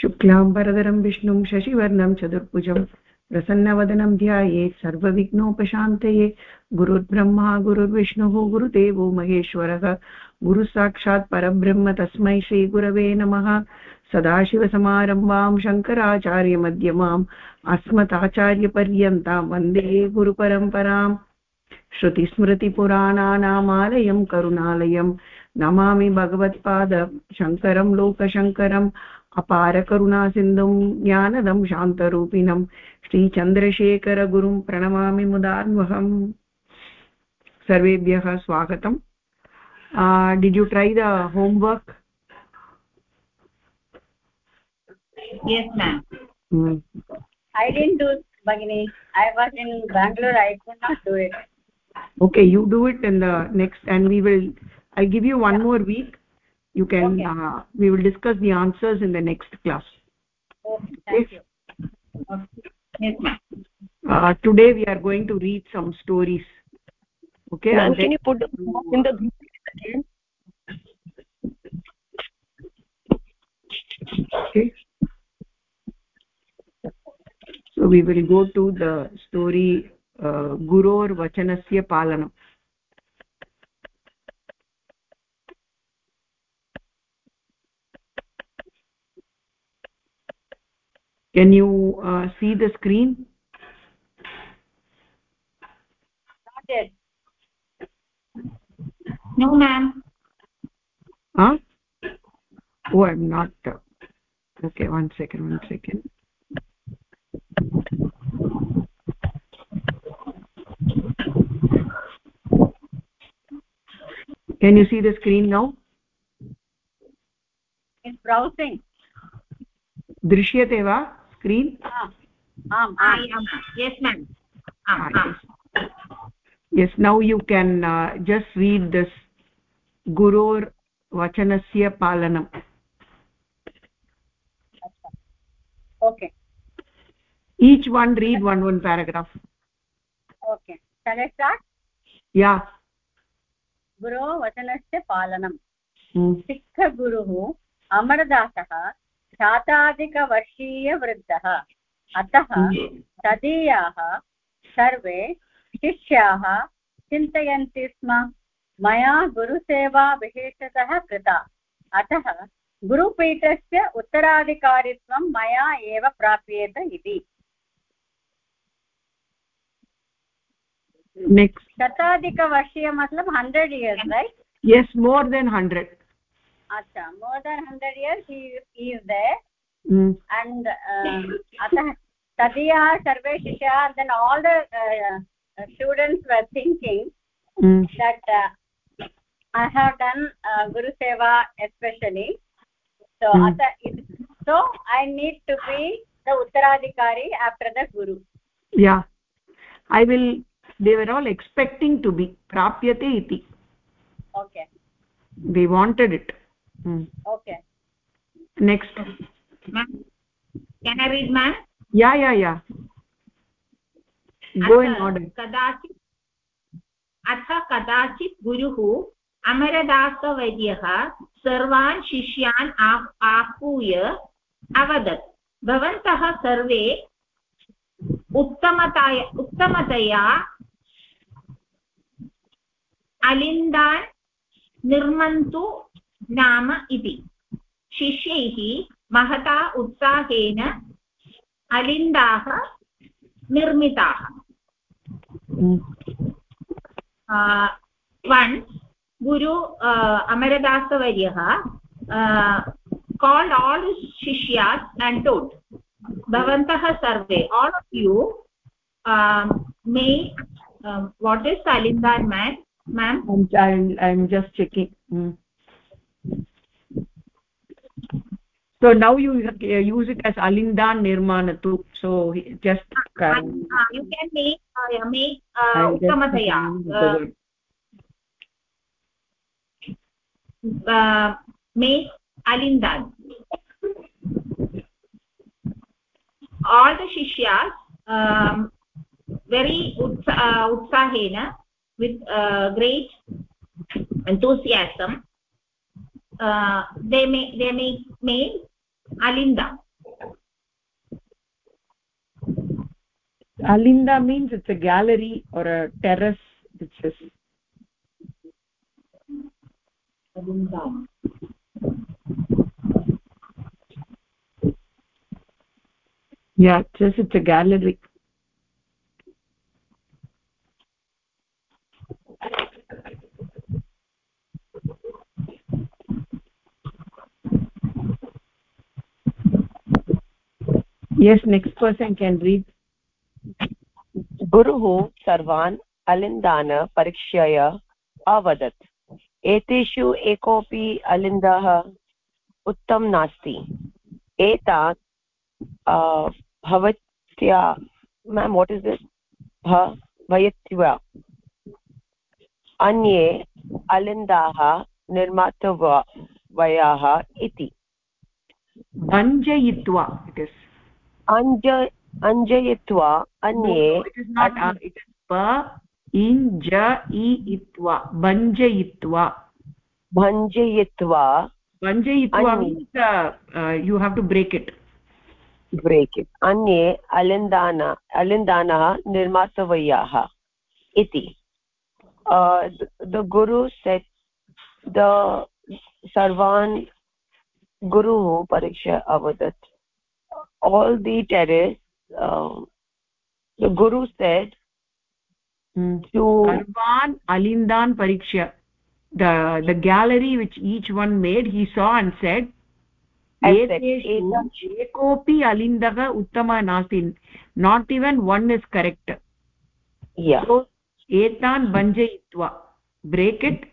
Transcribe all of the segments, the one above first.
शुक्लाम्बरधरं विष्णुं शशिवर्णं चतुर्भुजं प्रसन्नवदनं ध्यायेत् सर्वविघ्नोपशान्तये गुरुर्ब्रह्मा, गुरुर्विष्णुः, गुरुदेवो महेश्वरः। गुरुसाक्षात् परब्रह्म तस्मै श्रीगुरवे नमः। सदाशिवसमारम्भां शङ्कराचार्यमध्यमाम् अस्मदाचार्यपर्यन्तां वंदे गुरुपरम्पराम्। श्रुतिस्मृतिपुराणानामालयं करुणालयं। नमामि भगवत्पाद शङ्करं लोकशङ्करम् अपारकरुणासिन्धुं ज्ञानदं शान्तरूपिणं श्रीचन्द्रशेखरगुरुं प्रणमामि मुदान्वहम् सर्वेभ्यः स्वागतम् did you try the homework yes ma'am mm. i didn't do bagini i was in bangalore i could not do it okay you do it in the next and we will i'll give you one more week you can okay. uh, we will discuss the answers in the next class. Okay thank you. Okay. yes uh, today we are going to read some stories. Okay and can you put in the again? Okay. So we will go to the story uh, guror vachanasya palanam can you uh, see the screen not yet no ma'am huh oh i'm not uh, okay one second one second can you see the screen now it's browsing दृश्यते वा Screen yes now you can just read this गुरोर् वचनस्य पालनम् okay each one read one one paragraph okay या गुरो वचनस्य पालनं सिक्खगुरुः अमरदासः शाताधिकवर्षीयवृद्धः अतः तदीयाः सर्वे शिष्याः चिन्तयन्ति स्म। मया गुरुसेवा विशेषतः कृता। अतः गुरुपीठस्य उत्तराधिकारित्वं मया एव प्राप्येत इति। शताधिकवर्षीय मतलब hundred years right yes more than 100 acha more than 100 years he, he is there mm. and uh, atah tadiyah sarve shishya then all the uh, students were thinking mm. that uh, i have done uh, guru seva especially so mm. atah it, so i need to be the uttaradhikari after the guru yeah i will they were all expecting to be prapyate iti okay they wanted it. Okay. Next. Can i read ma'am? Yeah yeah yeah. Go in order. अथ कदाचित् गुरुः अमरदासवर्यः सर्वान् शिष्यान् आहूय अवदत् भवन्तः सर्वे उत्तमतया उत्तमतया अलिन्दान् निर्मन्तु नाम इति। शिष्यैः महता उत्साहेन अलिन्दाः निर्मिताः। वन् गुरु अमरदासवर्यः काल्ड् आल् शिष्यास् एण्ड् टोल्ड् भवन्तः सर्वे all of you may what is अलिन्दान् mean i'm, I'm just checking. Mm. So now you use it as alindan nirmanatu so just uh, uh, you can make uh, make uh, uttamataya uh, uh, make alindan. All the shishyas um, very utsa, uh, utsahena with uh, great enthusiasm uh, they may they may made alinda. Alinda means it's a gallery or a terrace which is alinda. Yeah just it's a gallery. Yes next person can read. गुरुः सर्वान् अलिन्दान् परीक्षय अवदत् एतेषु एकोऽपि अलिन्दः उत्तम नास्ति एतात् भवत्या ma'am what is this भयत्वा अन्ये अलिन्दाः निर्मातव्याः इति भञ्जयित्वा इट् इस् अञ्ज अञ्जयित्वा अन्ये इञ्ज इत्वा भञ्जयित्वा भञ्जयित्वा भञ्जयित्वा means you have to break it break it अन्ये अलिन्दान अलिन्दानः निर्मातव्याः इति द गुरु सेट् द सर्वान् गुरुः परीक्षा अवदत् all the terrace uh, the guru said hmm. to sarvan alindan pariksha the the gallery which each one made he saw and said ekopi alindaga uttama not even one is correct yeah so etan banjayitva break it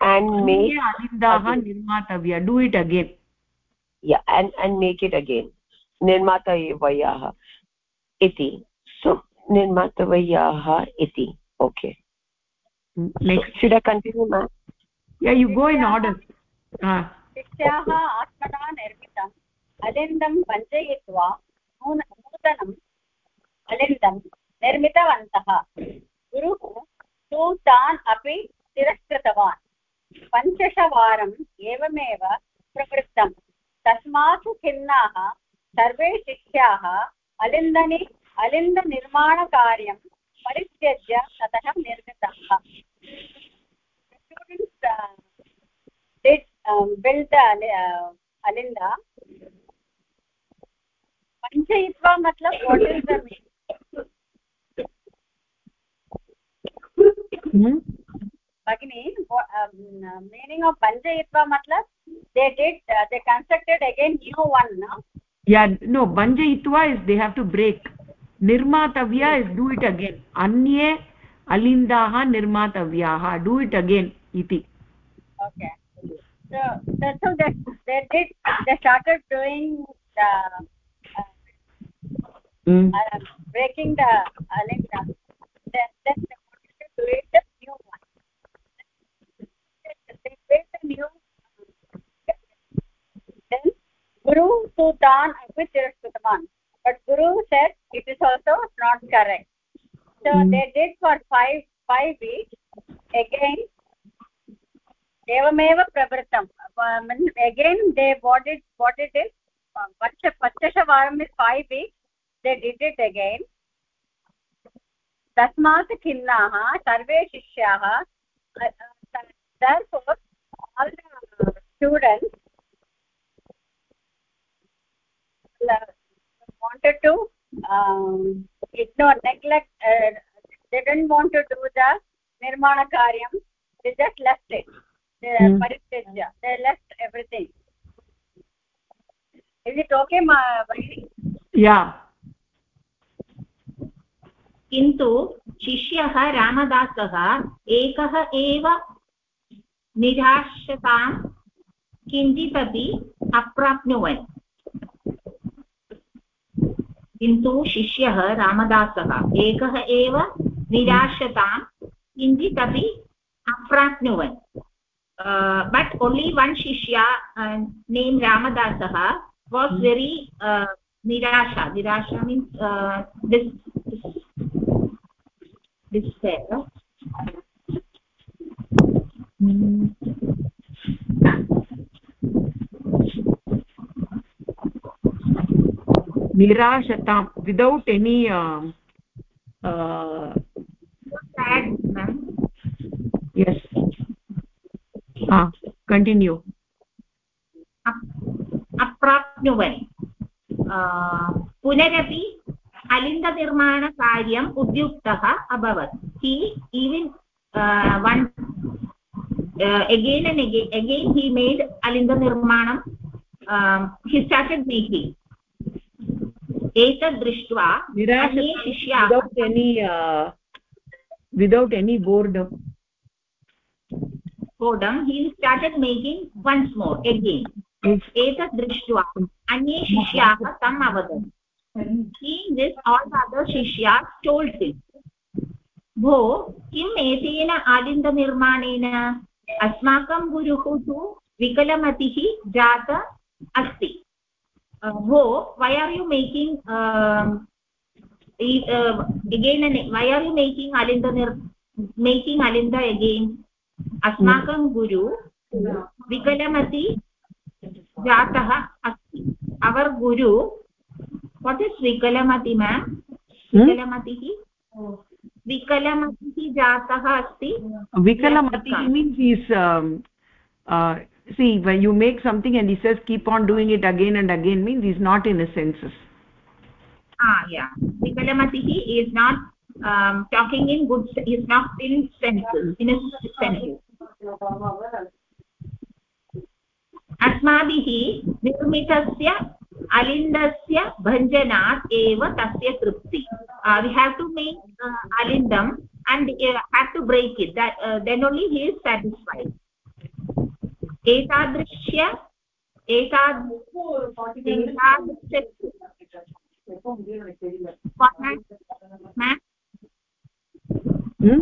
and make alindaha nirmatavya do it again yeah and and make it again निर्मातव्याः इति। So निर्मातव्याः इति। Okay. Should continue ma'am yeah you go in order. शिक्षाः आत्मना निर्मितम् अलिन्दं पञ्चयित्वा नूतनम् अलिन्दं निर्मितवन्तः। गुरुः तु तान् अपि तिरस्कृतवान्। पञ्चशवारम् एवमेव प्रवृत्तम् तस्मात् खिन्नाः सर्वे शिष्याः अलिन्दनि अलिन्दनिर्माणकार्यं परित्यज्य ततः बिल्ड् अलिन्दा पञ्चयित्वा मतलब द भगिनी meaning of panjayitva matlab they did uh, they constructed again new one no yeah no banjayitva is they have to break nirmatavya is do it again anye alindaah nirmatavyaah do it again iti okay so that's so that they did they started doing the uh, mm. uh, breaking the alinda then then they wanted to do it the new one they built the new then guru tu tan api tiraskritavan but guru said it is also not correct so mm. they did for five five weeks again एवमेव प्रवृत्तम् again they what it what it is पञ्च पञ्चशवारम् is five weeks they did it again तस्मात् खिन्नाः सर्वे शिष्याः therefore all the students wanted to um, ignore neglect uh, they didn't want to do the nirmana karyam they just left it they mm. paritejya they left everything is it okay ma yeah किन्तु शिष्यः रामदासः एकः एव निराशतां किञ्चिदपि अप्राप्नुवन् किन्तु शिष्यः रामदासः, एकः एव निराशतां किञ्चित् अपि अप्राप्नुवन्। बट् ओन्लि वन् शिष्या नेम् रामदासः वास् वेरि निराशा। निराशा means this sad ma'am yes. Ah continue. अप्राप्नुवन्. पुनरपि अलिन्दनिर्माणकार्यम् उद्युक्तः अभवत् he even one again again he made अलिन्दनिर्माणं he started making एतद् दृष्ट्वा निराशिष्याट् any without any boredom boredom he started making दृष्ट्वा अन्ये शिष्याः तम् अवदन्. शिष्या भो किम् एतेन आलिङ्गनिर्माणेन अस्माकं गुरुः तु विकलमतिः जात अस्ति। भो why are you making uh, uh, again and why are you making alinda making alinda again अस्माकं गुरु विकलमति जातः अस्ति अवर् गुरु वाट् इस् विकलमति मेम् विकलमतिः विकलमतिः जातः अस्ति vikalamati means he's um, uh, see when you make something and he says keep on doing it again and again means he's not in his senses ah yeah vikalamatihi is not um, talking in good is not in senses in a senses अस्माभिः निर्मितस्य अलिन्दस्य भञ्जनात् एव तस्य तृप्ति we have to make अलिन्दम् and uh, have to break it that uh, then only he is satisfied एतादृश्य एतादृश hmm?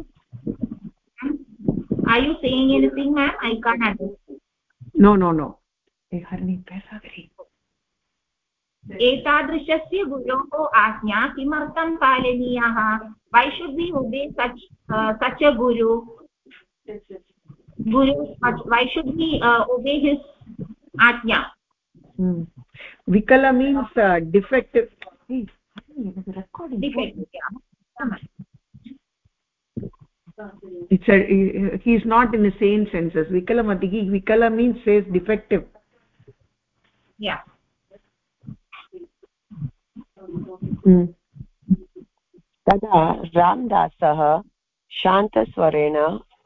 are you saying anything ma'am i can't understand no no no एतादृशस्य गुरोः आज्ञा किमर्थं पालनीयाः why should be ube सच् such Guru why should we uh, obey his ajna hmm. vikala means uh, defective defective yeah. it's a he is not in the same senses vikala vikalamati vikala means says defective yeah तदा रामदासः शान्तस्वरेण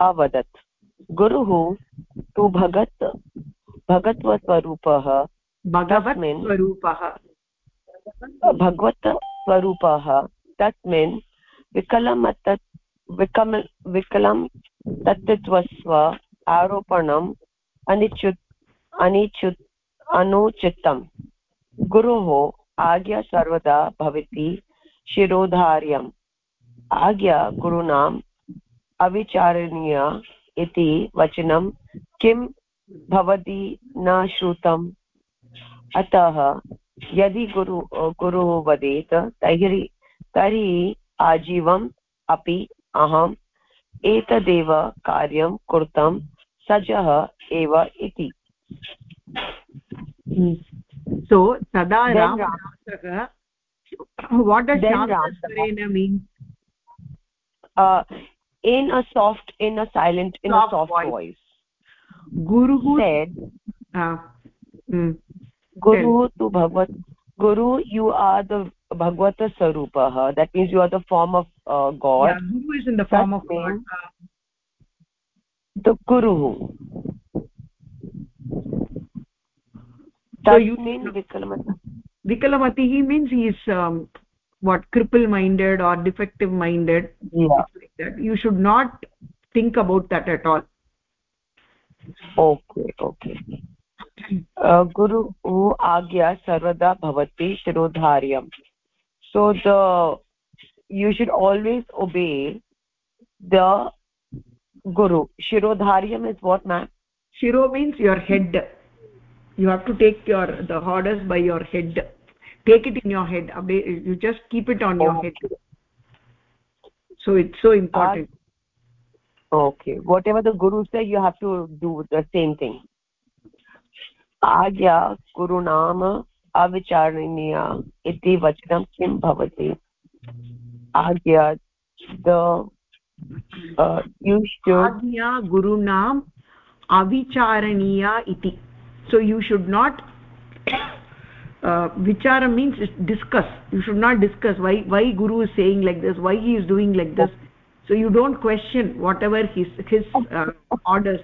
अवदत् गुरुः तु भगत् भगवत्स्वरूपः। भगवत्स्वरूपः भगवत्स्वरूपः तस्मिन् विकलमत विकम विकलं तत्त्वस्व आरोपणम् अनिच्युत् अनिच्युत् अनुचितं गुरोः आज्ञा सर्वदा भवति शिरोधार्यम्। आज्ञा गुरूणाम् अविचारणीय इति वचनं। किं भवती न श्रुतम् अतः यदि गुरु गुरुः वदेत् तर्हि तर्हि आजीवम् अपि अहम् एतदेव कार्यं कर्तुं सज्जः एव इति। Sada ramasaka what does shantasvarena mean? Uh, in a soft in a silent in soft a soft voice, voice. guru said uh, mm, guru tu bhagvat guru you are the bhagavata sarupah. That means you are the form of uh, god. Yeah, guru is in the form that of god uh, the guru. So you mean vikalamati. Vikalamati he means he is um, what cripple minded or defective minded yeah. like that you should not think about that at all. Okay okay. Uh, guru agya sarvada bhavati shirodharyam so the you should always obey the guru. Shirodharyam is what ma'am? Shiro means your head. You have to take your the orders by your head. Take it in your head. You just keep it on your head so it's so important uh, okay whatever the guru says you have to do the same thing agya guru naam अविचारणीया इति वचनं किं भवति आज्ञा the आज्ञा गुरूणाम् अविचारणीया इति so you should not uh, vichara means discuss. You should not discuss why why guru is saying like this why he is doing like this. So you don't question whatever his his uh, orders.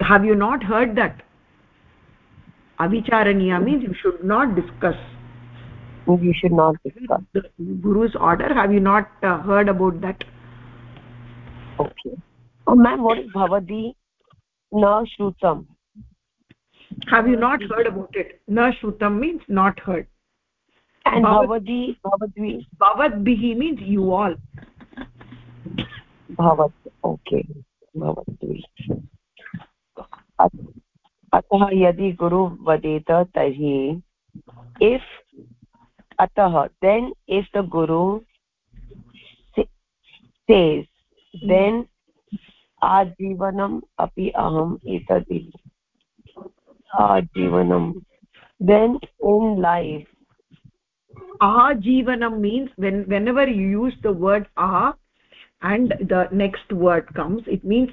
Have you not heard that? Avicharaniya means you should not discuss. You should not discuss. The guru's order have you not uh, heard about that? Okay. Oh ma'am what is bhavadi na shrutam have you not heard about it na shrutam means not heard and bhavadi bhavadvi bhavadbihi means you all bhavat okay bhavadvi अतः यदि गुरु वदेत तर्हि if अतः then if the guru says then आजीवनम् अपि अहम् एतद् आजीवनं then in life ajivanam means when whenever you use the word ah and the next word comes it means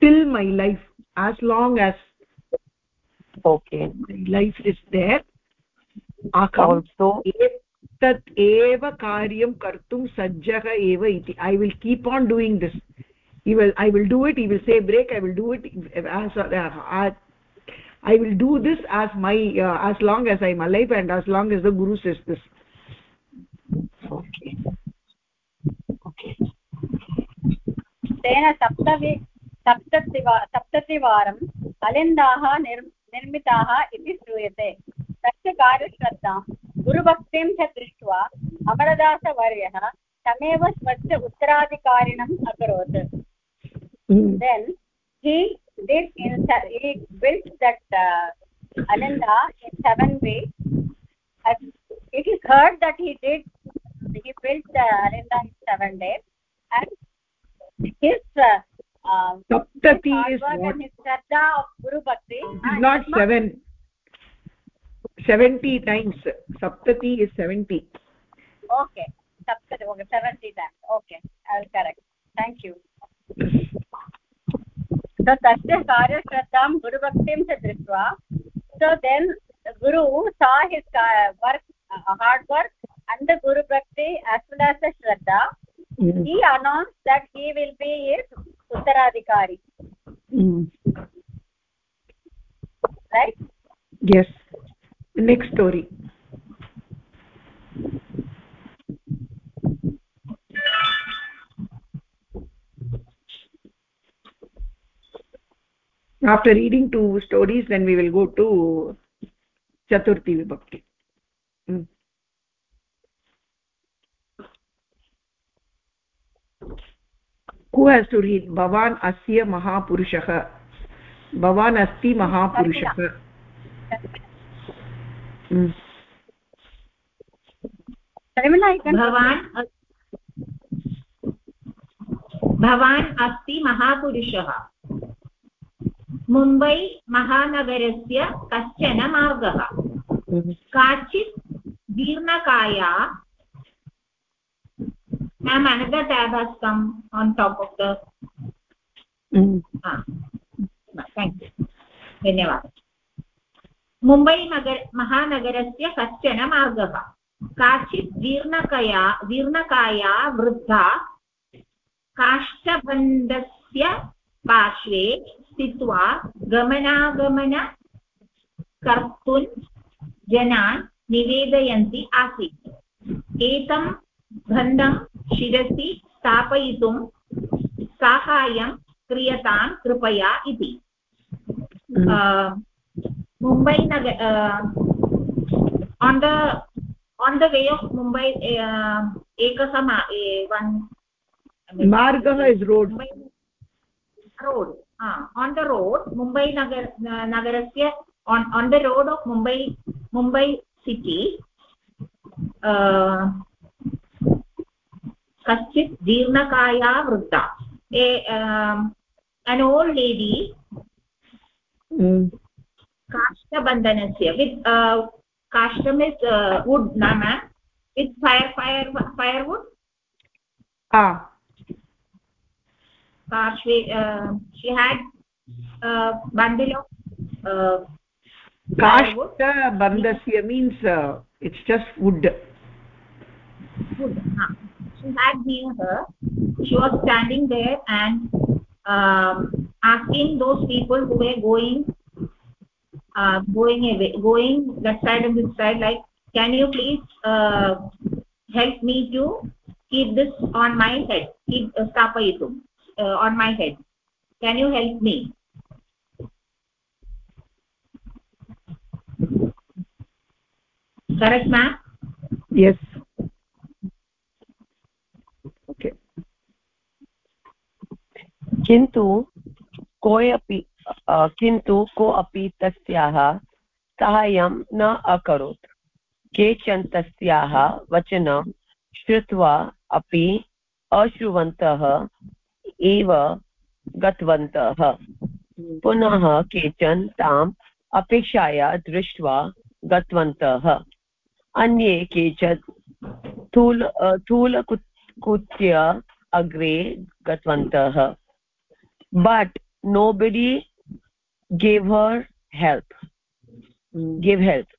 till my life as long as okay my life is there also tat eva karyam kartum sajjah eva iti i will keep on doing this he will i will do it he will say break i will do it as uh, i will do this as my uh, as long as i am alive and as long as the guru says this okay okay तेन सप्तवि सप्ततिवा सप्ततिवारम् अलिन्दाः निर् निर्मिताः इति श्रूयते तस्य कार्यश्रद्धां गुरुभक्तिं च दृष्ट्वा अमरदासवर्यः तमेव स्वस्य उत्तराधिकारिणम् अकरोत् then he did in he built that uh, ananda in seven ways. It is heard that he did he built the ananda in seven days. And his uh, uh, saptati is what? his shraddha of guru bhakti not seven. 70 times. Saptati is 70 okay. Saptati okay. 70 times. Okay. I'll correct. Thank you so tasya कार्यश्रद्धां गुरुभक्तिं च दृष्ट्वा so then guru saw his work uh, hard work and the guru bhakti as well as the shraddha mm. he announced that he will be his uttaradhikari mm. right yes next story after reading two stories then we will go to chaturthi vibhakti hmm. who has to read bhavan asya mahapurushah भवान् अस्ति महापुरुषः भवान् भवान् अस्ति महापुरुषः मुम्बै महानगरस्य कश्चन मार्गः? काचित् जीर्णकाया? Ma'am another tab has come on top of the mm. ah thank you. धन्यवादः. मुम्बैनगर महानगरस्य कश्चन मार्गः? काचित् जीर्णकया जीर्णकाया वृद्धा काष्ठबन्धस्य पार्श्वे स्थित्वा गमनागमन कर्तुं जनान् निवेदयन्ती आसीत्। एतं बन्धं शिरसि स्थापयितुं साहाय्यं क्रियतां कृपया इति। मुम्बै नगर on the on the way of Mumbai एकसमा one मार्गः is road road on the road Mumbai नगर नगर से on the road of Mumbai Mumbai city कचि जीर्णकाया वृद्धा एन ओल लेडी लेडि काष्ठबन्धनस्य वित् काष्ठम् नाम with fire fire fire wood Uh, parshve uh, she had uh, bandil of uh, kashta bandasya means uh, it's just wood. Wood uh, she had near her. She was standing there and um, asking those people who were going uh, going away going that side and this side like can you please uh, help me to keep this on my head keep uh, uh, on my head. Can you help me? Correct ma'am? Yes. Okay. किन्तु कोऽपि किन्तु कोऽपि तस्याः साहाय्यं न अकरोत्। केचन तस्याः वचनं श्रुत्वा अपि अश्रुवन्तः एव गतवन्तः। पुनः केचन ताम् अपेक्षाया दृष्ट्वा गतवन्तः। अन्ये केचन स्थूल स्थूलकृत्य अग्रे गतवन्तः। But nobody gave her help give help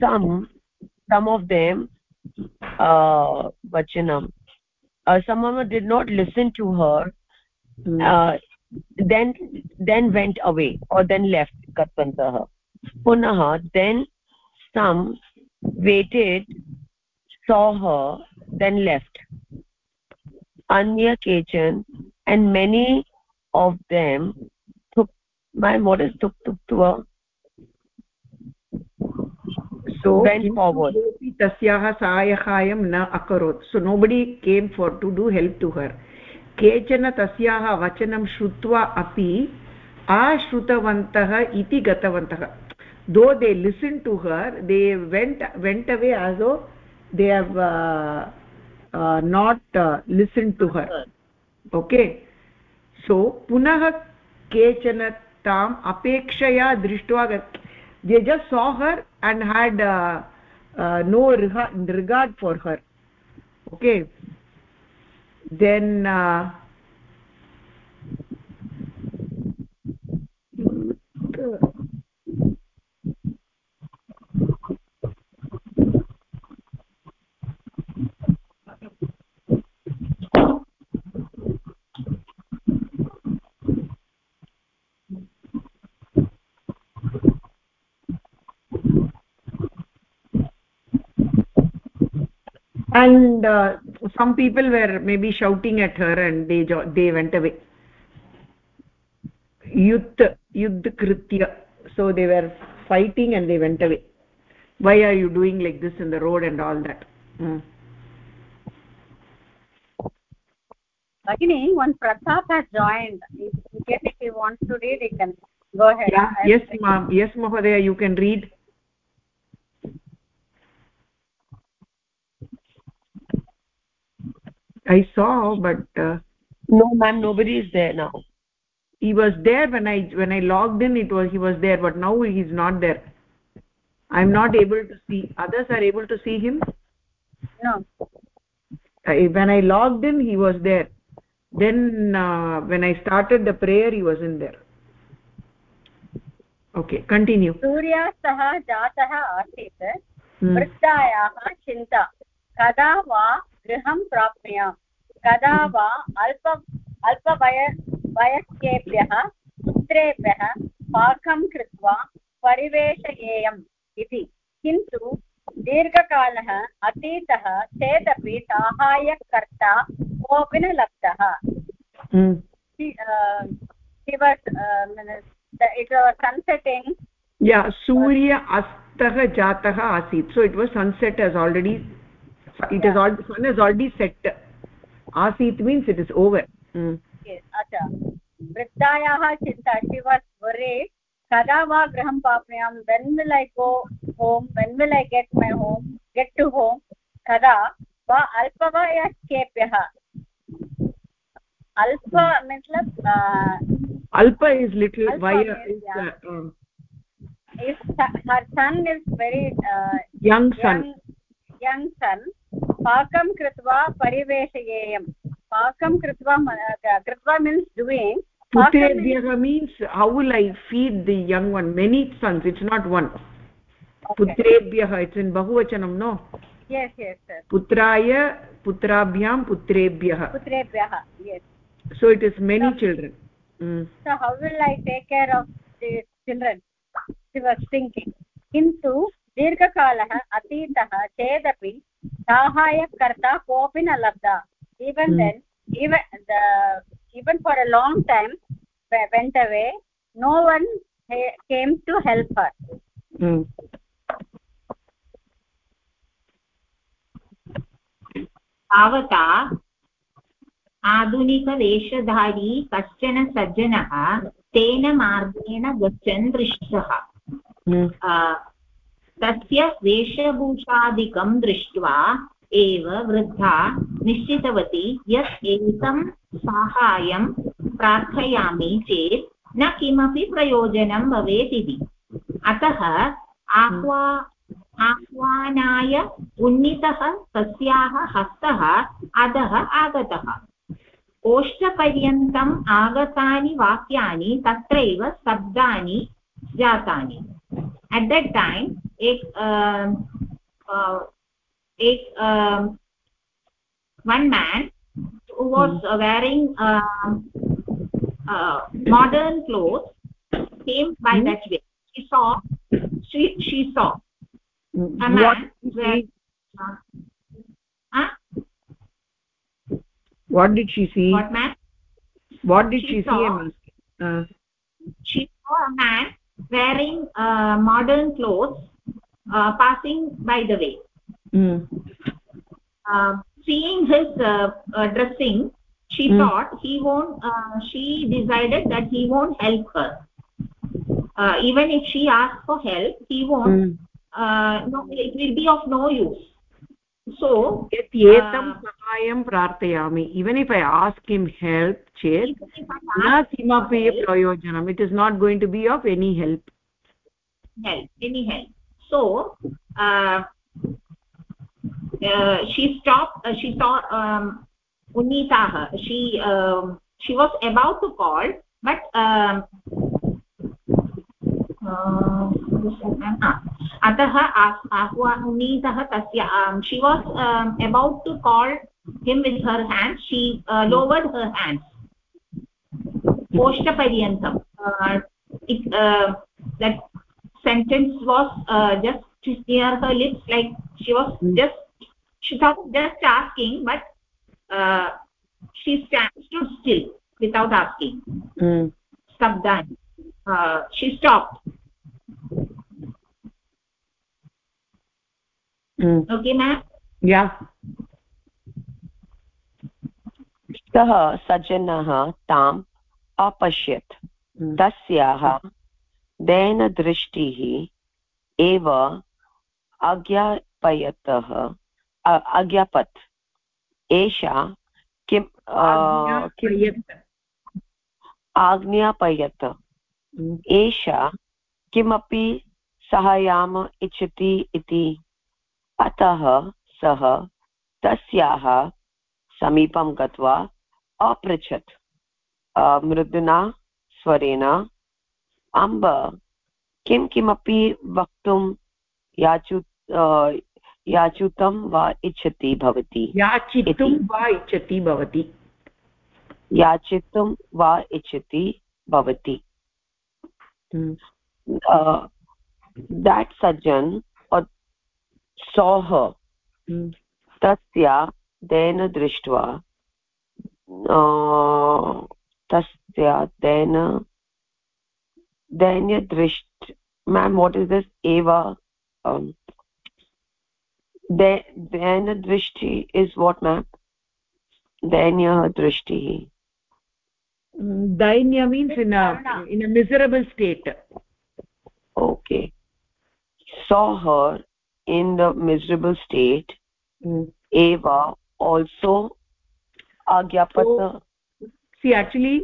some some of them vachanam uh, someone did not listen to her mm. uh, then then went away or then left katpantah punah then some waited saw her then left. Anya kechan and many of them took my what is took took to a so went forward तस्याः सहायखायं न अकरोत् so nobody came for to do help to her केचन तस्याः वचनं श्रुत्वा अपि आश्रुतवन्तः इति गतवन्तः though they listen to her they went went away also they have not listen to her okay so पुनः केचन ताम् अपेक्षया दृष्ट्वा गे just saw her and head uh, no regard for her. Okay? Then uh, and uh, some people were maybe shouting at her and they they went away yudd yudd kritya so they were fighting and they went away why are you doing like this in the road and all that mm. Agni, one Pratap has joined. In case if he wants to read, he can go ahead. Yeah. Yes, ma'am. Yes, Mahodaya, you can read. i saw but uh, no ma'am nobody is there now he was there when i when i logged in it was he was there but now he's not there i'm not able to see others are able to see him no I, when i logged in he was there then uh, when i started the prayer he was in there okay continue सूर्यास्तः जातः आसीत् वृत्तायाः चिन्ता कदा वा गृहं प्राप्नुयाम् कदा वा अल्प अल्पवय वयस्केभ्यः पुत्रेभ्यः पाकं कृत्वा परिवेशयेयम् इति। किन्तु दीर्घकालः अतीतः चेदपि साहाय्यकर्ता कोऽपि न लब्धः। सन्सेटिङ्ग् या सूर्य अस्तः जातः आसीत्। So it was sunset as already it is all sun is already set asit means it is over mm. yes acha वृद्धायाः चिन्ता she was worried kada va graham papnayam when will i go home when will i get my home get to home kada va alpavayaskeभ्यः alpa matlab uh, alpa is little alpa via is, yeah. uh, if her son is very uh, young son young, young son pakam krutva pariveshayeyam pakam krutva krutva means doing putrebhyah means how will i feed the young one many sons it's not one okay. putrebhyah it's in bahuvachanam no yes yes sir putraya putrabhyam putrebhyah putrebhyah yes so it is many so, children mm. so how will i take care of the children she was thinking किन्तु दीर्घकालः अतीतः चेदपि साहाय्यकर्ता कोऽपि न लब्धा even mm. then even the even for a long time went away no one came to help her mm. तावता आधुनिकवेषधारी कश्चन सज्जनः तेन मार्गेण गच्छन् दृष्टः हम्म। तस्य वेशभूषादिकं दृष्ट्वा एव वृद्धा निश्चितवती यत् एकं साहाय्यं प्रार्थयामि चेत् न किमपि प्रयोजनं भवेत् इति। अतः आह्वा, आह्वानाय उन्नीतः तस्याः हस्तः अधः आगतः। ओष्ठपर्यन्तम् आगतानि वाक्यानि तत्रैव शब्दानि जातानि। एट् दट् टैम् एक एक one man who was uh, wearing uh, uh, modern clothes came by mm. that way she saw she she saw a man what, wearing, uh, huh? what did she see what man what did she, she saw, see uh. she saw a man wearing uh, modern clothes uh, passing by the way. Mm. uh, seeing his uh, uh dressing she mm. thought he won't uh, she decided that he won't help her. Uh, even if she asks for help he won't mm. no it will be of no use. So yet etam sahayam prarthayami. Even if i ask him help chet na kimapi prayojanam. It is not going to be of any help. help any help. So uh, uh, she stopped uh, she saw um, unitah she um, she was about to call but um, अतः आह्वानीतः तस्य she was about to call him with her hand she lowered her hands ओष्टपर्यन्तं that sentence was uh, just near her lips like she was mm. just she thought just asking but uh, she stand, stood still without asking mm. sabdan uh, she stopped okay ma'am या सः सज्जनः ताम् अपश्यत् hmm. तस्याः दयनदृष्टिः एव अज्ञापयतः अज्ञापत् एषा किम् आज्ञापयत्. एषा किमपि सहाय्याम् इच्छति इति। अतः सः तस्याः समीपं गत्वा अपृच्छत्। मृदुना स्वरेण अम्ब किं किमपि वक्तुं याचु याचितं वा इच्छति भवती याचितुं वा इच्छति भवति याचितुं वा इच्छति भवति that sajjan saw her tasya दृष्ट्वा tasya then then drisht ma'am what is this eva um, then drishti is what ma'am dainya drishti dainya means in a in a miserable state okay saw her in the miserable state mm. eva also agyapata so, see actually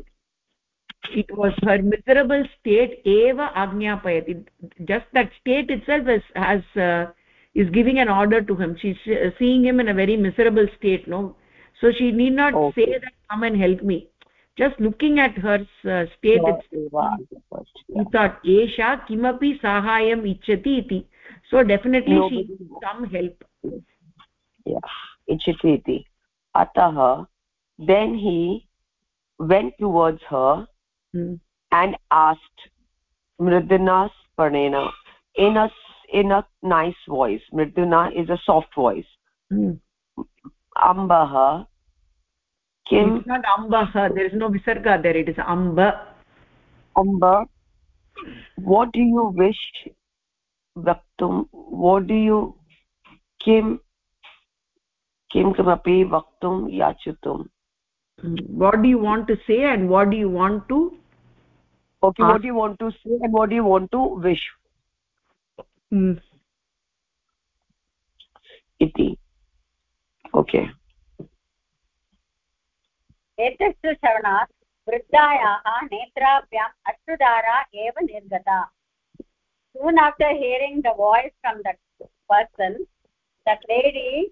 it was her miserable state eva agnyapayati just that state itself is, has uh, is giving an order to him. She's seeing him in a very miserable state no? So she need not okay. say that come and help me. Just looking at her uh, state itself. he thought esha kimapi sahayam ichati iti. So definitely Nobody she needs some help. Yeah ichati iti. Atah then he went towards her. And asked mridana sparnena in a in a nice voice. Mridana is a soft voice. Hmm. ambah kim? It's not ambah there is no visarga there. It is amba. Amba. What do you wish vaktum? What do you kim? Kim kimapi vaktum yachutum. What do you want to say and what do you want to okay ask? what do you want to say and what do you want to wish hmm. iti okay एतस्य श्रवणात् वृद्धायाः नेत्राभ्याम् अश्रुधारा एव निर्गता soon after hearing the voice from that person that lady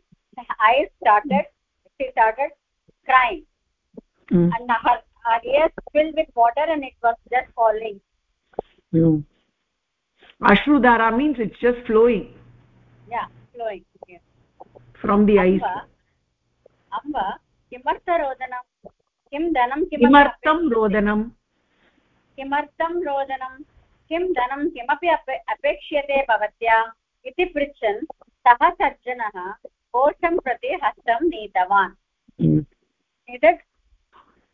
eyes started she started crying mm. and her, her ears filled with water and it was just falling mm. ashrudhara means it's just flowing yeah flowing yes. from the eyes amba किमर्थरोदनं किं धनं किमर्थं रोदनं किमर्थं रोदनं किं धनं किमपि अपेक्ष्यते भवत्या इति पृच्छन् सः सज्जनः कोशं प्रति हस्तं नीतवान्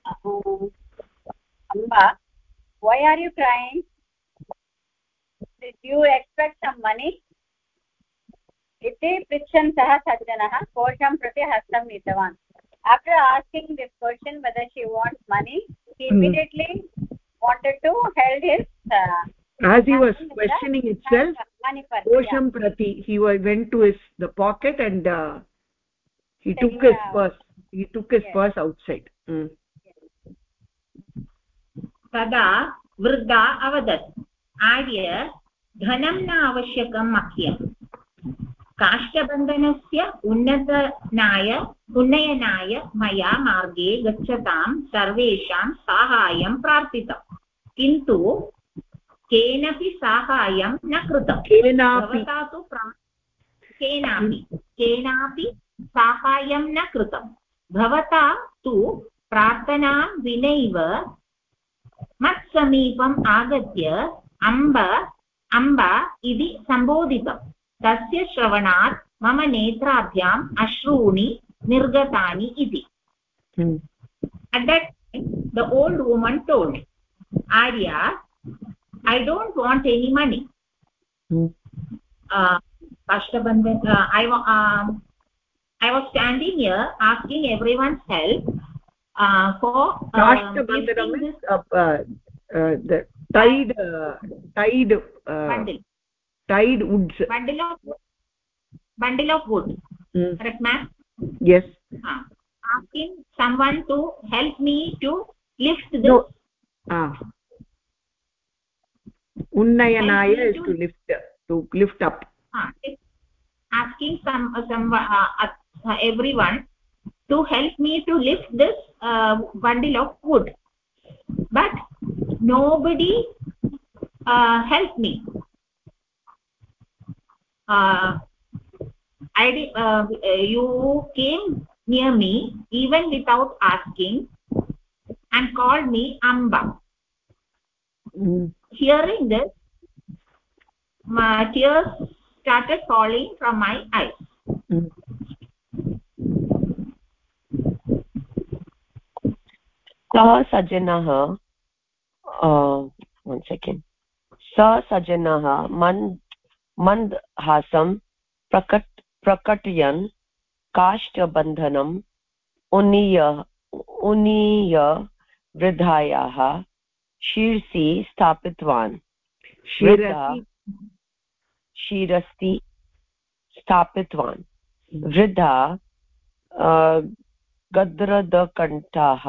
एतत् Amba why are you crying did you expect some money इति पृच्छन् सः सज्जनः कोशं प्रति हस्तं नीतवान् after asking this question whether she wants money he hmm. immediately mm. wanted to held his uh, as he was questioning itself kosham prati he went to his the pocket and uh, he took his purse he took his yes. purse outside mm. तदा वृद्धा अवदत्। आर्य धनं न आवश्यकं मह्यं काष्ठबन्धनस्य उन्नतनाय उन्नयनाय मया मार्गे गच्छतां सर्वेषां साहाय्यं प्रार्थितं किन्तु केनपि साहाय्यं न कृतं भवता तु केनापि केनापि साहाय्यं न कृतं भवता तु प्रार्थनां विनैव मत्समीपम् आगत्य अम्ब अम्ब इति सम्बोधितं। तस्य श्रवणात् मम नेत्राभ्याम् अश्रूणि निर्गतानि इति। At that the old woman told Arya i don't want any money. Hmm. uh, kashtbandhan uh, i um, i was standing उन्नयनाय lift up everyone to help me to lift this uh, bundle of wood. But nobody uh, helped me. Uh, i uh, you came near me even without asking and called me amba. Mm. Hearing this my tears started falling from my eyes सः सज्जनः one second सः सज्जनः मन्द् मन्दहासं प्रकट प्रकटयन् काष्ठबन्धनम् उन्नीय उन्नीय वृद्धायाः शीर्षि स्थापितवान् शिरस्ति स्थापितवान्। वृद्धा गद्रदकण्ठाः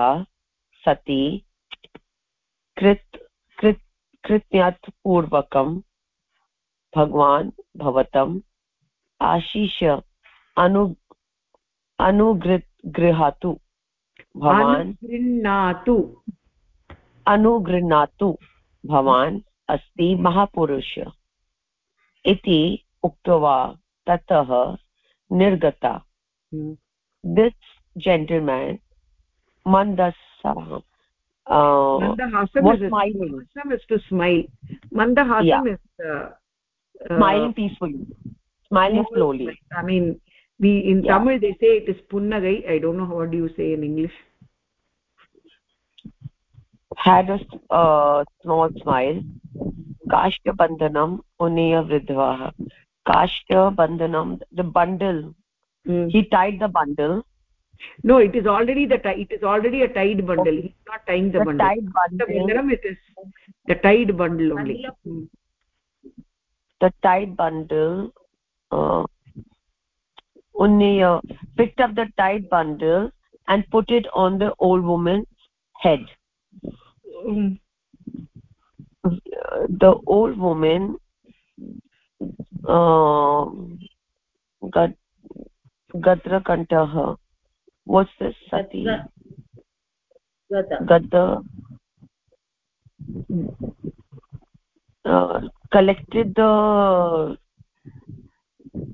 सति कृत् कृत् कृत्यात् पूर्वकं भगवान् भवतम् आशीष अनु अनुगृहातु भवान् गृह्णातु अनुगृह्णातु भवान् अस्ति महापुरुष। इति उक्त्वा ततः निर्गता। This gentlemen Sarah. Uh, Mandahasam is smiling. Mandahasam is to smile. Mandahasam yeah. is uh, uh smiling peacefully, smiling slowly. I mean, we in yeah. Tamil they say it is punnagai. I don't know how do you say in English. Had a uh, small smile. Kashyabandhanam uneya vridvaha. Kashyabandhanam, the bundle. Mm. He tied the bundle no it is already the it is already a tied bundle. Okay. he's not tying the, the bundle. tied bundle. It is the tied bundle only. The tied bundle uh, Unniya picked up the tied bundle and put it on the old woman's head. Um. the old woman uh, got gadrakantah what's this sati gata uh, collected the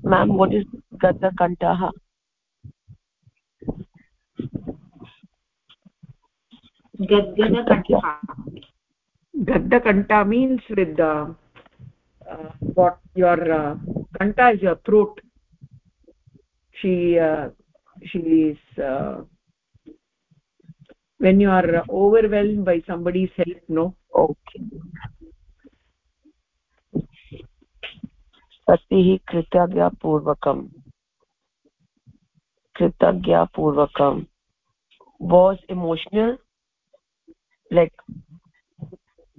ma'am what is gata kantaha gadgana kantaha gadda kanta means with the uh, what your uh, kanta is your throat she uh, she is uh, when you are overwhelmed by somebody's help no okay पतिः कृतज्ञापूर्वकं कृतज्ञापूर्वकं was emotional like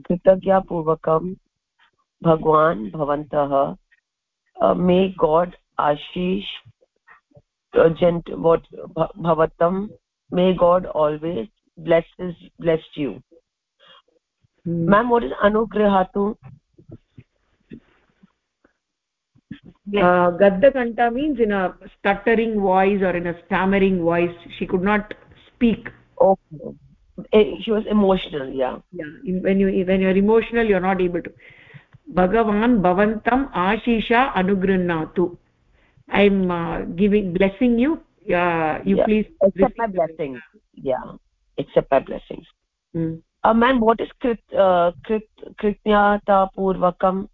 कृतज्ञापूर्वकं भगवान् भवन्तः मे God आशीष gent what bhavatam may god always blesses blessed you hmm. ma'am what is anugrahatu uh, gadda kanta means in a stuttering voice or in a stammering voice she could not speak okay eh, she was emotional yeah yeah when you when you're emotional you're not able to bhagavan bhavantam ashisha anugrannatu i'm uh, giving blessing you. Uh, you yeah. please accept my blessing. yeah. Accept my blessings mm. uh, man what is krit uh, krit kritnyata purvakam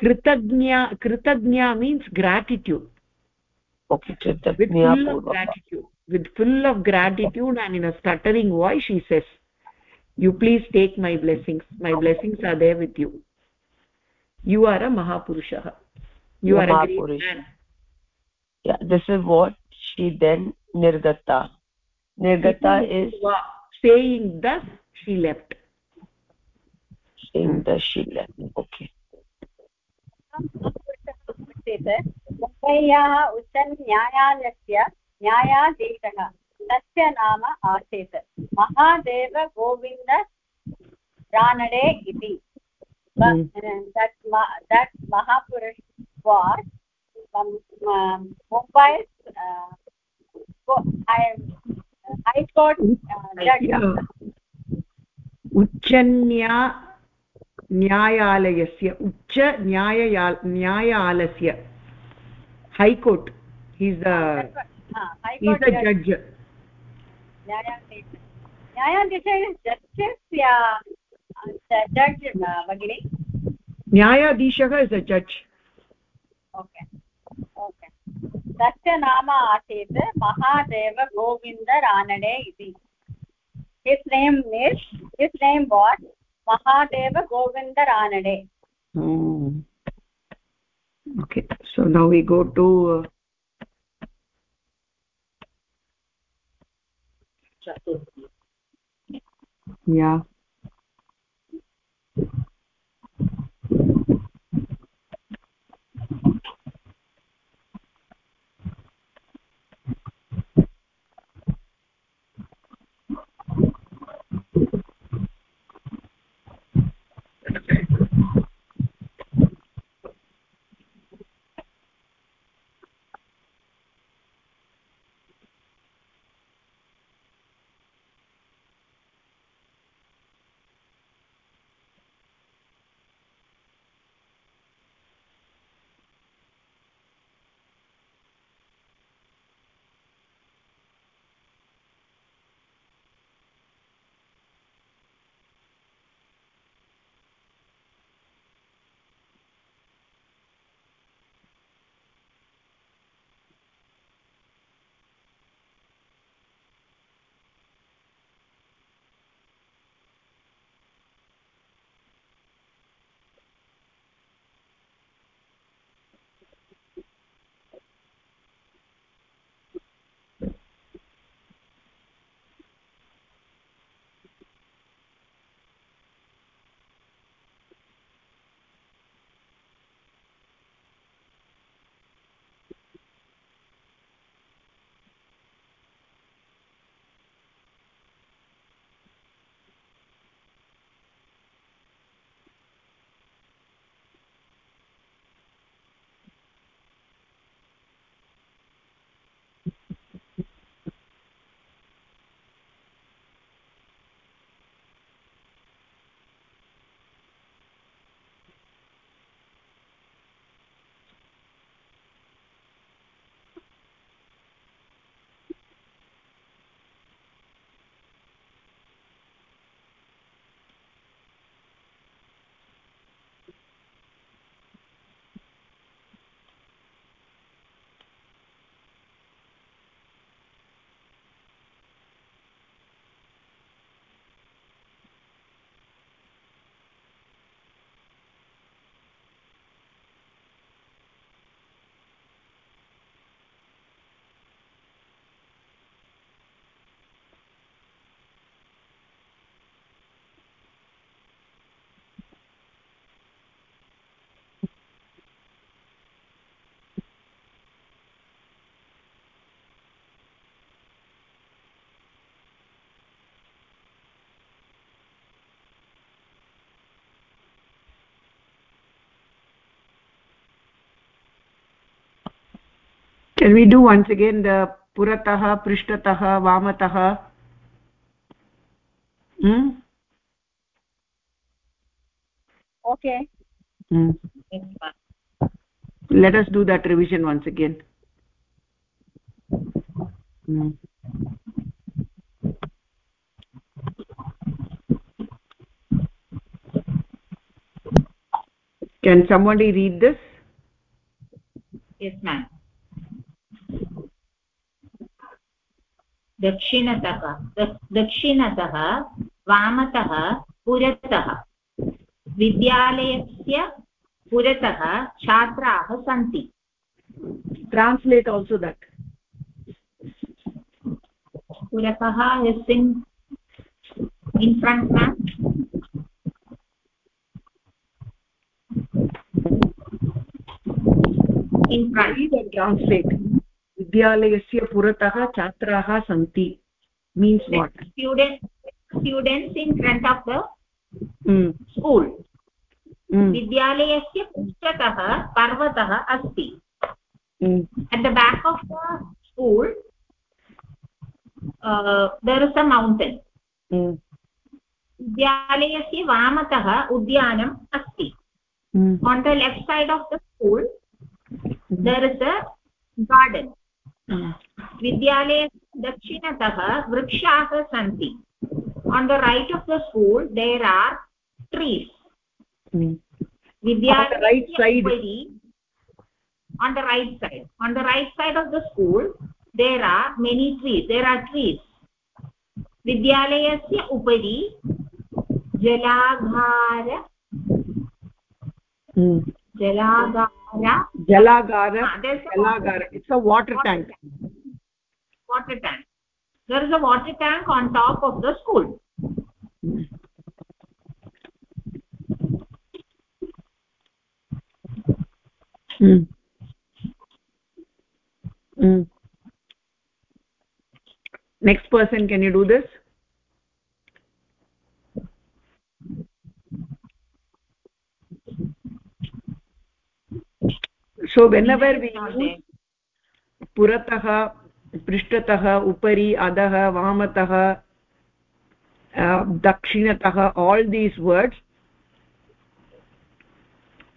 kritagnya kritagnya means gratitude. Okay kritagnya with full of gratitude. With full of gratitude and in a stuttering voice she says you please take my blessings. My blessings are there with you. You are a mahapurushah you are a great yeah this is what she then nirgata nirgata is saying thus she left saying hmm. thus she left okay मुम्बय्याः उच्चन्यायालयस्य न्यायाधीशः तस्य नाम आसीत् महादेव गोविन्द रानडे इति mahapurush was um, um, Mumbai uh, I, uh, High Court uh. उच्चन्या न्यायालयस्य उच्च न्यायया न्यायालस्य high court हीस् हीस् अ judge न्यायाधीश जड्ज् भगिनि न्यायाधीशः is a judge okay okay तस्य नाम आसीत् महादेव गोविन्द रानडे इति his name is his name what Mahadev Govind Ranade okay so now we go to uh, yeah. Can we do once again the puratah prishtatah vamatah? Hmm? Okay. Hmm. let us do that revision once again. Hmm. can somebody read this? Yes ma'am दक्षिणतः दक्षिणतः वामतः पुरतः। विद्यालयस्य पुरतः छात्राः सन्ति। Translate also that पुरतः is in in front ma'am in front translate विद्यालयस्य पुरतः छात्राः सन्ति। Means what student students in front of the school विद्यालयस्य पृष्ठतः पर्वतः अस्ति at the back of the school uh, there is a mountain. विद्यालयस्य वामतः उद्यानम् अस्ति on the left side of the school there is a garden. विद्यालयस्य दक्षिणतः वृक्षाः सन्ति on the right of the school there are trees mm. vidya right side on the right side on the right side of the school there are many trees there are trees विद्यालयस्य उपरि जलागार जलागार jalagara ah, jalagara it's a water tank. water tank. There is a water tank on top of the school. Mm. Mm. next person can you do this? सो वेनवर् पुरतः पृष्ठतः उपरि अधः वामतः दक्षिणतः all these words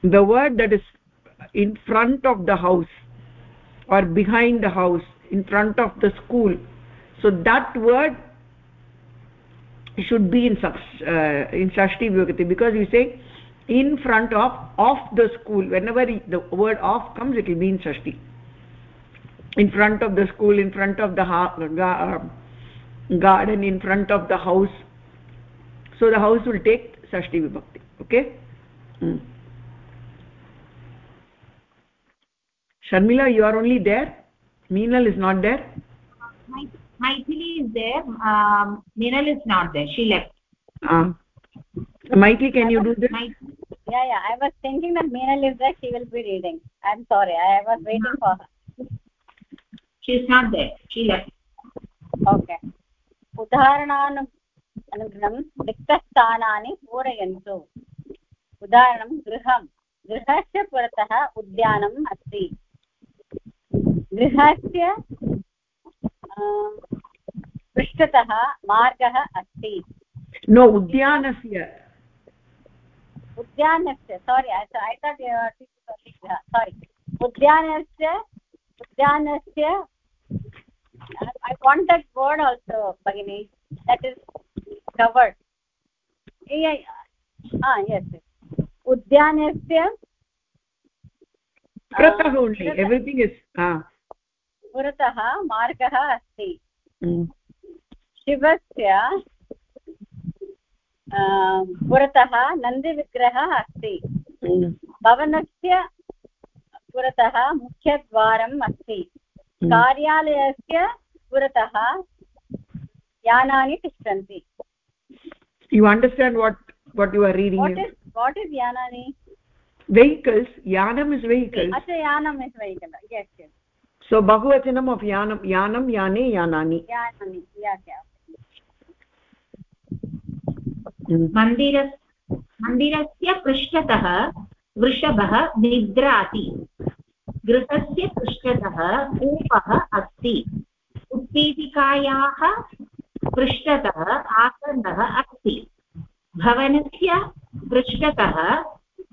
the word that is in front of the house are behind the house in front of the school so that word should be in षष्टि विभक्ति because यु से in front of of the school. Whenever the word of comes it will be in shashti. In front of the school in front of the uh, garden in front of the house. So the house will take shashti vibhakti. Okay? Mm. sharmila you are only there? Meenal is not there? Maithili is there. Um, meenal is not there. She left. Uh, maithili can you do this yeah yeah i was thinking that meenal is there she will be reading i'm sorry i was waiting for her she is not there she left okay उदाहरणानु अनुगुणं रिक्तस्थानानि पूरयन्तु उदाहरणं गृहं गृहस्य पुरतः उद्यानम् अस्ति गृहस्य पृष्ठतः मार्गः अस्ति नो उद्यानस्य उद्यानस्य सोरि सोरि उद्यानस्य उद्यानस्य I want that word also भगिनि दट् इस् कवर्ड् यस् उद्यानस्य पुरतः मार्गः अस्ति. शिवस्य पुरतः नन्दिविग्रहः अस्ति भवनस्य पुरतः मुख्यद्वारम् अस्ति कार्यालयस्य पुरतः यानानि तिष्ठन्ति you understand what what you are reading what is what is yanani vehicles yanam is vehicle acha yanam is vehicle yes yes so bahuvachanam of yanam yanam yane yanani yanani yes yes मंदिर मन्दिरस्य पृष्ठतः वृषभः निद्राति। गृहस्य पृष्ठतः कूपः अस्ति। उत्पीठिकायाः पृष्ठतः आकर्णः अस्ति। भवनस्य पृष्ठतः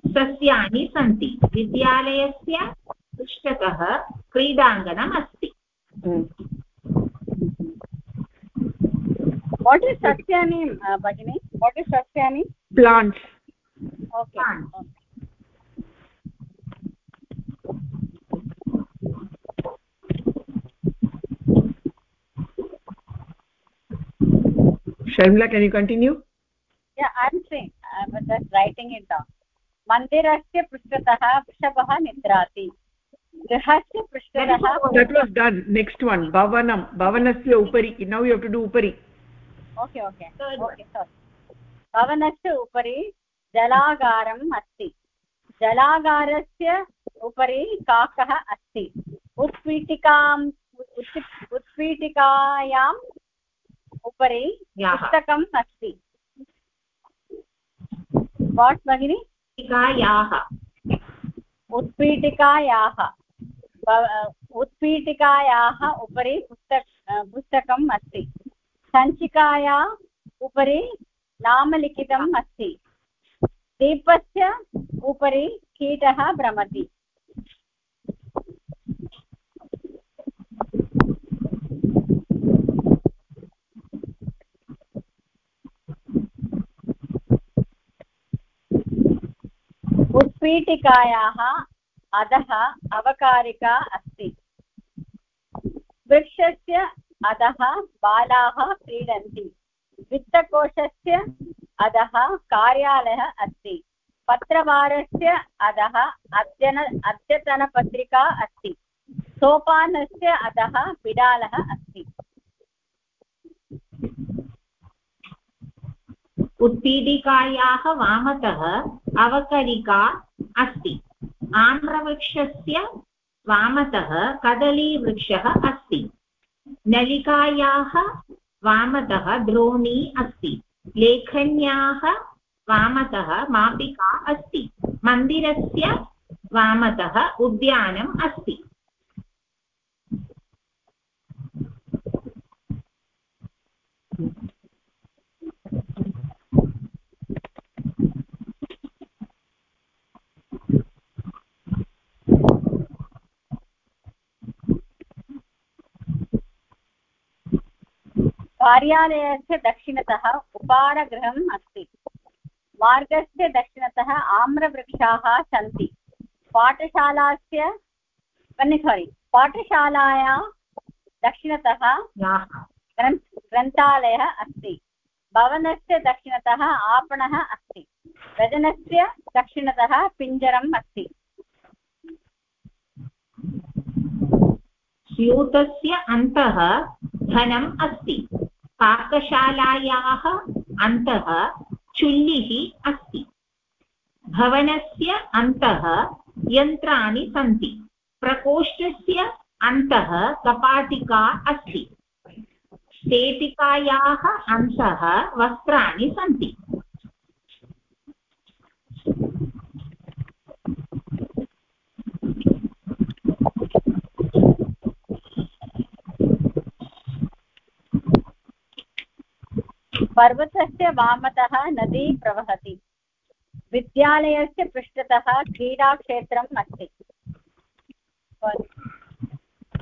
सस्यानि सन्ति। विद्यालयस्य पृष्ठतः क्रीडाङ्गणम् अस्ति। वाट् इस् सस्यानि भगिनि? वाट् इस् सस्यानि plants okay sharmila can you continue yeah i'm saying i was just writing it down मन्दिरस्य पृष्ठतः वृषभः निद्राति गृहस्य पृष्ठतः that was done next one bhavanam bhavanasya upari now you have to do upari okay okay okay sorry भवनस्य उपरि जलागारम् अस्ति। जलागारस्य उपरि काकः अस्ति। उत्पीठिकाम् उत्पीठिकायाम् उपरि पुस्तकम् अस्ति। वाट् भगिनि? उत्पीठिकायाः। उत्पीठिकायाः उपरि पुस्तक पुस्तकम् अस्ति। सञ्चिकाया उपरि नाम लिखितम् अस्ति। दीपस्य उपरि कीटः भ्रमति। उत्पीठिकायाः अधः अवकारिका अस्ति। वृक्षस्य अधः बालाः क्रीडन्ति। वित्तकोशस्य अधः कार्यालयः अस्ति। पत्रवारस्य अधः अद्यन अद्यतनपत्रिका अस्ति। सोपानस्य अधः बिडालः अस्ति। उत्पीठिकायाः वामतः अवकरिका अस्ति। आम्रवृक्षस्य वामतः कदलीवृक्षः अस्ति। नलिकायाः वामतः द्रोणी अस्ति। लेखन्याः वामतः मापिका अस्ति। मन्दिरस्य वामतः उद्यानम् अस्ति। कार्यालयस्य दक्षिणतः उपारगृहम् अस्ति। मार्गस्य दक्षिणतः आम्रवृक्षाः सन्ति। पाठशालास्य सोरि पाठशालाया दक्षिणतः ग्रन्थालयः अस्ति। भवनस्य दक्षिणतः आपणः अस्ति। व्यजनस्य दक्षिणतः पिञ्जरम् अस्ति। स्यूतस्य अन्तः धनम् अस्ति। पाकशालायाः अन्तः चुल्लिः अस्ति। भवनस्य अन्तः यन्त्राणि सन्ति। प्रकोष्ठस्य अन्तः कपाटिका अस्ति। पेटिकायाः अन्तः वस्त्राणि सन्ति। पर्वतस्य वामतः नदी प्रवहति। विद्यालयस्य पृष्ठतः क्रीडाक्षेत्रम् अस्ति।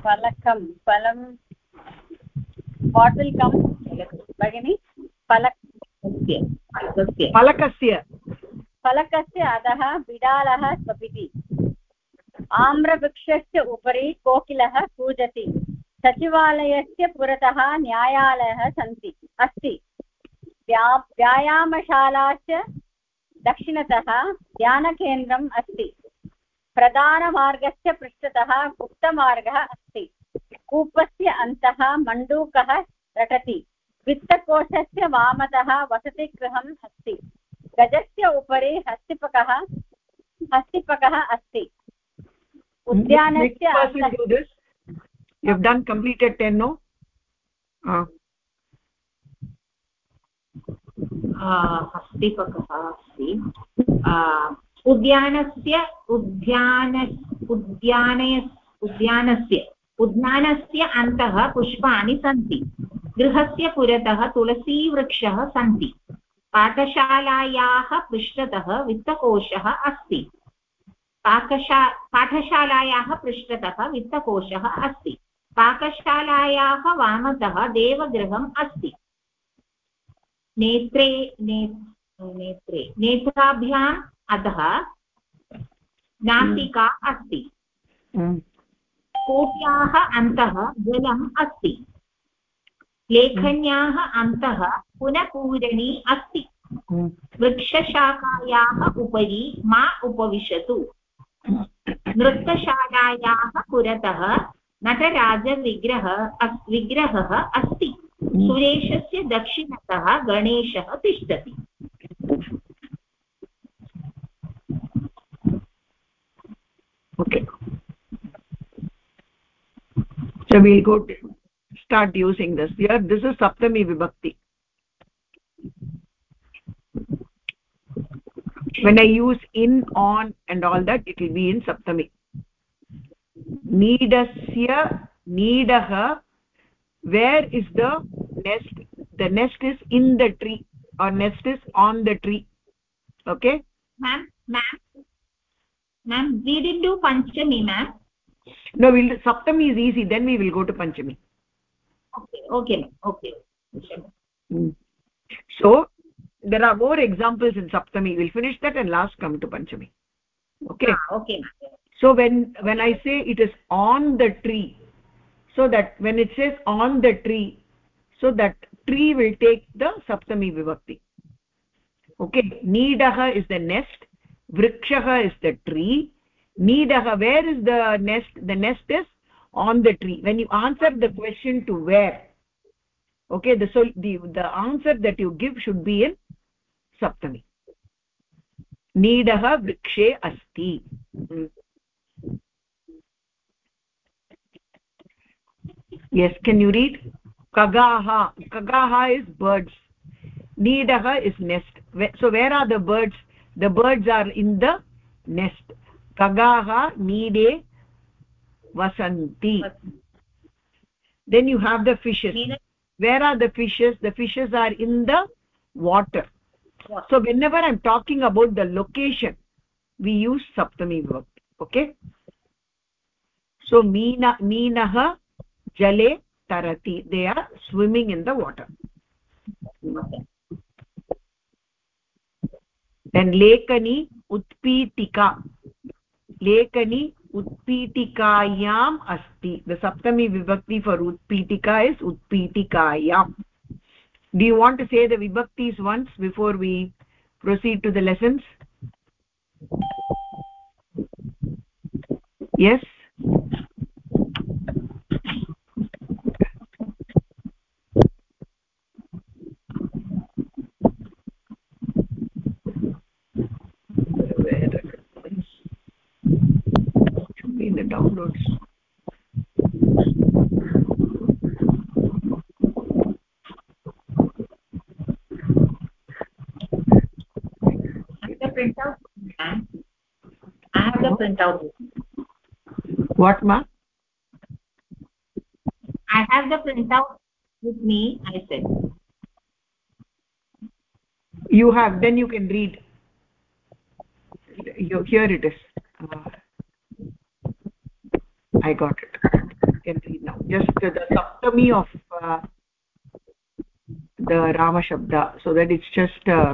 फलकं फलं वाट् विल् कम् भगिनि फलक फलकस्य। फलकस्य। अधः बिडालः स्वपिति। आम्रवृक्षस्य उपरि कोकिलः कूजति सचिवालयस्य पुरतः न्यायालयः सन्ति अस्ति। व्या व्यायामशालास्य दक्षिणतः ध्यानकेन्द्रम् अस्ति। प्रधानमार्गस्य पृष्ठतः गुप्तमार्गः अस्ति। कूपस्य अन्तः मण्डूकः रटति। वित्तकोशस्य वामतः वसतिगृहम् अस्ति। गजस्य उपरि हस्तिपकः हस्तिपकः अस्ति। उद्यानस्य you have done completed 10 no. हस्तिपकः अस्ति उद्यानस्य, उद्यान उद्याने उद्यानस्य उद्यानस्य अन्तः पुष्पाणि सन्ति। गृहस्य पुरतः तुलसीवृक्षः सन्ति। पाठशालायाः पृष्ठतः वित्तकोशः अस्ति। पाकशा, पाठशालायाः पृष्ठतः वित्तकोशः अस्ति। पाकशालायाः वामतः देवगृहम् अस्ति। नेत्रे ने, नेत्रे नेत्राभ्याम् अधः नासिका अस्ति। कोट्याः अन्तः जलम् अस्ति। लेखन्याः अन्तः पुनः पूरणी अस्ति वृक्षशाखायाः उपरि मा उपविशतु। नृत्यशालायाः पुरतः नटराजविग्रह विग्रहः अस्ति। सुरेशस्य दक्षिणतः गणेशः तिष्ठति okay so we'll go to start using this here this is saptami vibhakti when i use in on and all that it will be in saptami needasya needah where is the nest the nest is in the tree or nest is on the tree. Okay? Ma'am ma'am ma'am we didn't do panchami ma'am. No we'll saptami is easy then we will go to panchami. Okay okay okay. Mm. so there are more examples in saptami. We'll finish that and last come to panchami. Okay? Ah, okay so when when i say it is on the tree so that when it says on the tree so that tree will take the saptami vibhakti okay needah is the nest vrikshah is the tree. Needah where is the nest? The nest is on the tree. When you answer the question to where okay the so the answer that you give should be in saptami. Needah vrikshe asti. Yes can you read kagaha kagaha is birds. Needah is nest. So where are the birds? The birds are in the nest. Kagaha neede vasanti. Then you have the fishes. Where are the fishes? The fishes are in the water. So whenever i'm talking about the location we use saptami verb okay? So meena meenah jale tarati they are swimming in the water then lekani utpitika lekani utpitikayam asti the saptami vibhakti for utpitika is utpitikayam do you want to say the vibhaktis once before we proceed to the lessons yes i have printout what ma? I have the printout with me i said. You have then you can read. You, here it is. Uh, i got it. You can read now. Just the, the saptami of uh, the rama shabda so that it's just uh,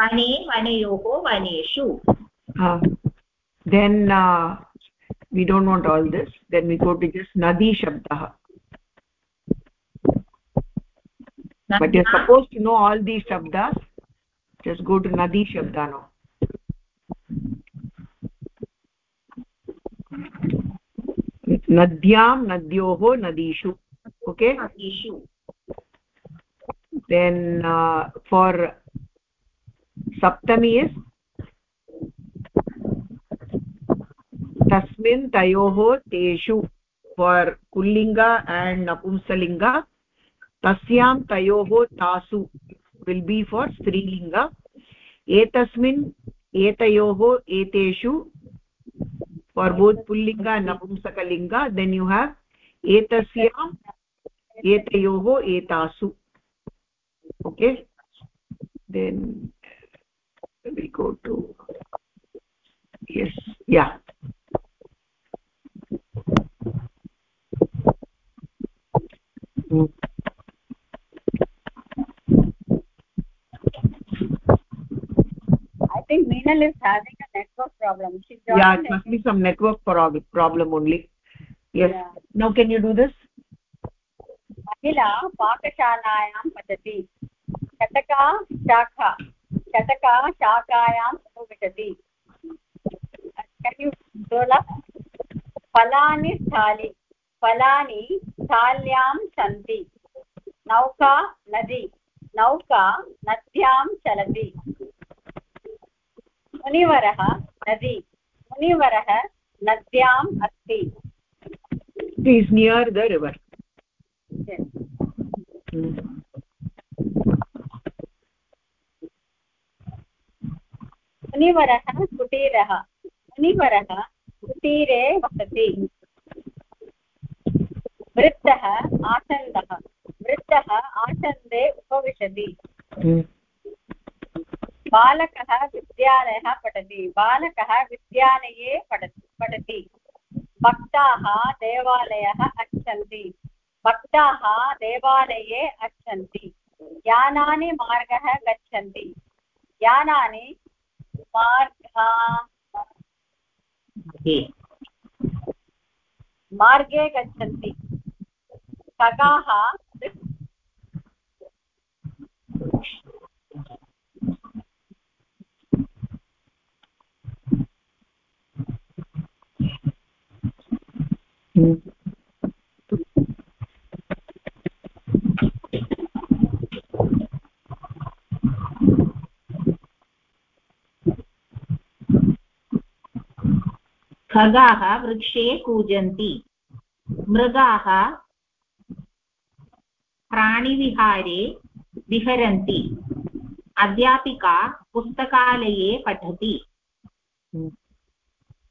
वने वनयोः वनेषु uh, then uh, we don't want all this then we go to just nadi shabdah but you're supposed to know all these shabdas just go to nadi shabda now नद्यां नद्योः नदीषु okay नदीषु then uh, for saptami is tasmin tayoho teshu for kullinga and napumsalinga tasyam tayoho tasu will be for strilinga etasmin etayoho eteshu for both pullinga and napumsakalinga then you have etasyam etayoho etasu okay then we go to yes yeah I think Meenal is having a network problem. She yeah, it must be some network problem only. Yes. Yeah. Now can you do this? महिला पाकशालायां पठति शतका शाखा शतका शाखायाम् उपविशति फलानि स्थालि फलानि स्थाल्यां सन्ति। नौका नदी नौका नद्यां चलति। मुनिवरः नदी मुनिवरः नद्याम् अस्ति। Is near the river. मुनिवरः कुटीरः। मुनिवरः कुटीरे वसति। वृद्धः आसन्दः। वृद्धः आसन्दे उपविशति। बालकः विद्यालयः पठति। बालकः विद्यालये पठति पठति। भक्ताः देवालयः गच्छन्ति भक्ताः देवालये गच्छन्ति यानानि मार्गः गच्छन्ति। यानानि मार्गा गच्छन्ति। खगाः खगाः वृक्षे कूजन्ति। मृगाः प्राणिविहारे विहरन्ति। अध्यापिका पुस्तकालये पठति।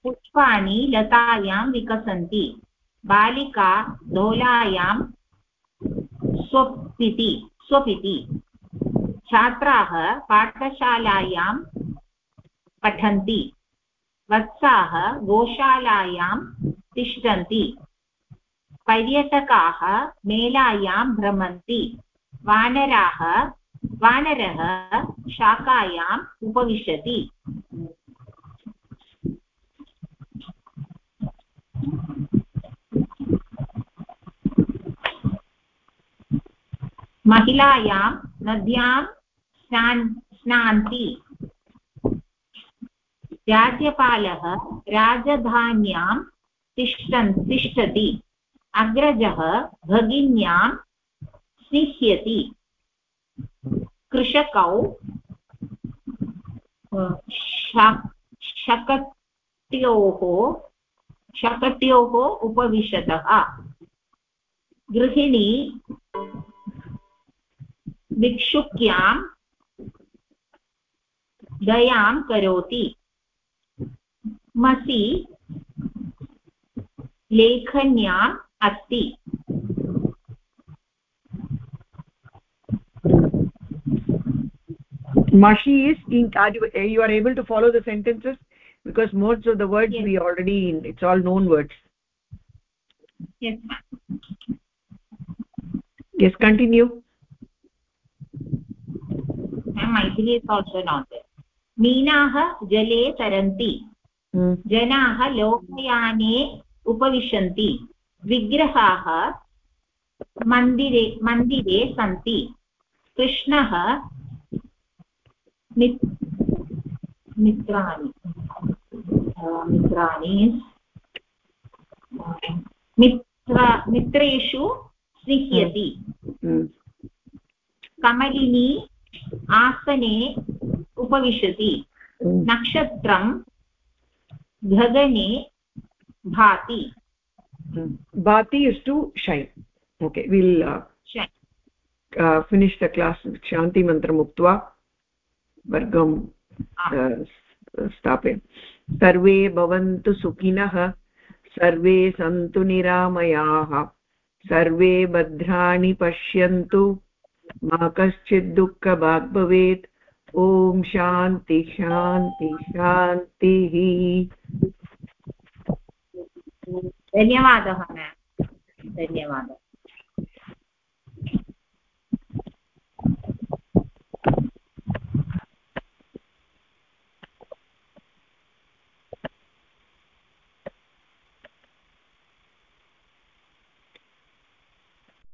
पुष्पाणि लतायां विकसन्ति। बालिका दोलायां स्वपिति स्वपिति। छात्राः पाठशालायां पठन्ति। वत्साः गोशालायां तिष्ठन्ति। पर्यटकाः मेलायां भ्रमन्ति। वानराः वानरः शाखायाम् उपविशति। महिलायां नद्यां स्नान् स्नान्ति। राज्यपालः राजधान्यां तिष्ठन्, तिष्ठति। अग्रजः भगिन्यां स्निह्यति। कृषकौ शकट्योः शकट्योः उपविशतः। गृहिणी, भिक्षुक्यां दयां करोति। मसि लेखन्याम् अस्ति mashi is ink are you, you are able to follow the sentences because most of the words yes. we already in it's all known words yes yes continue maithili is also not there मीनाः जले तरन्ति जनाः लोकयाने उपविशन्ति विग्रहाः मन्दिरे मन्दिरे सन्ति कृष्णः मित्राणि मित्राणि मित्र, मित्रेषु स्निह्यति। कमलिनी आसने उपविशति। नक्षत्रं गगने भाति। भाति is to shine okay will finish the class शान्तिमन्त्रम् उक्त्वा वर्गं स्थापय सर्वे भवन्तु सुखिनः सर्वे सन्तु निरामयाः सर्वे भद्राणि पश्यन्तु मा कश्चित् दुःखभाग् भवेत् ॐ शान्ति शान्ति शान्तिः धन्यवादः धन्यवादः।